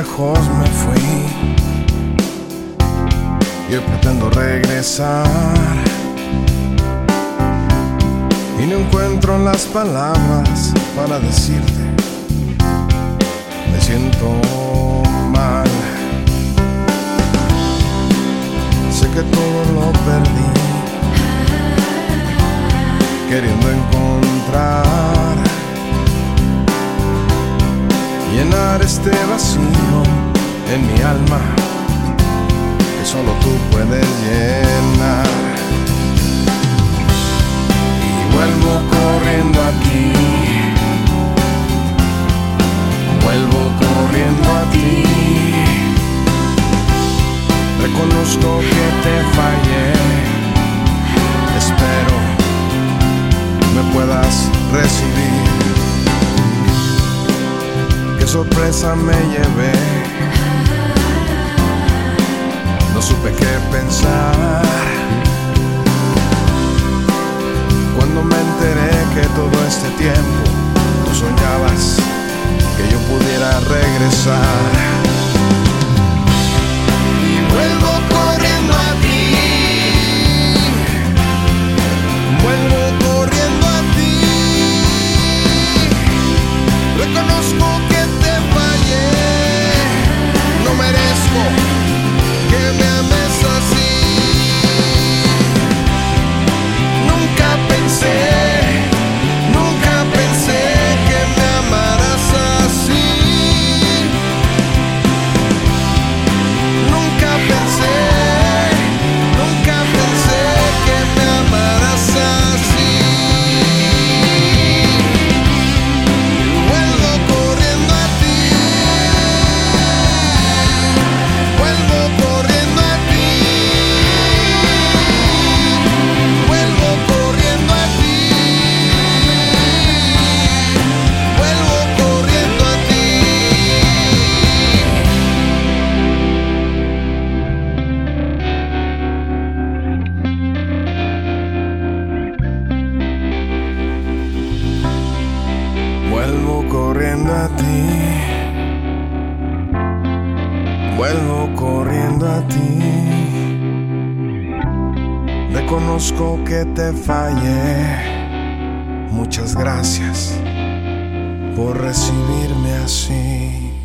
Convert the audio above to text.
lejos me fui. Y hoy pretendo regresar. Y no encuentro las palabras para decirte me siento mal sé que todo lo perdí queriendo encontrar este vacío en mi alma sorpresa me llevé. No supe qué pensar. Cuando me enteré que todo este tiempo tú soñabas que yo pudiera regresar. Y vuelvo corriendo a ti. Vuelvo corriendo a ti. Reconozco ti. Vuelvo corriendo a ti. Reconozco que te fallé. Muchas gracias por recibirme así.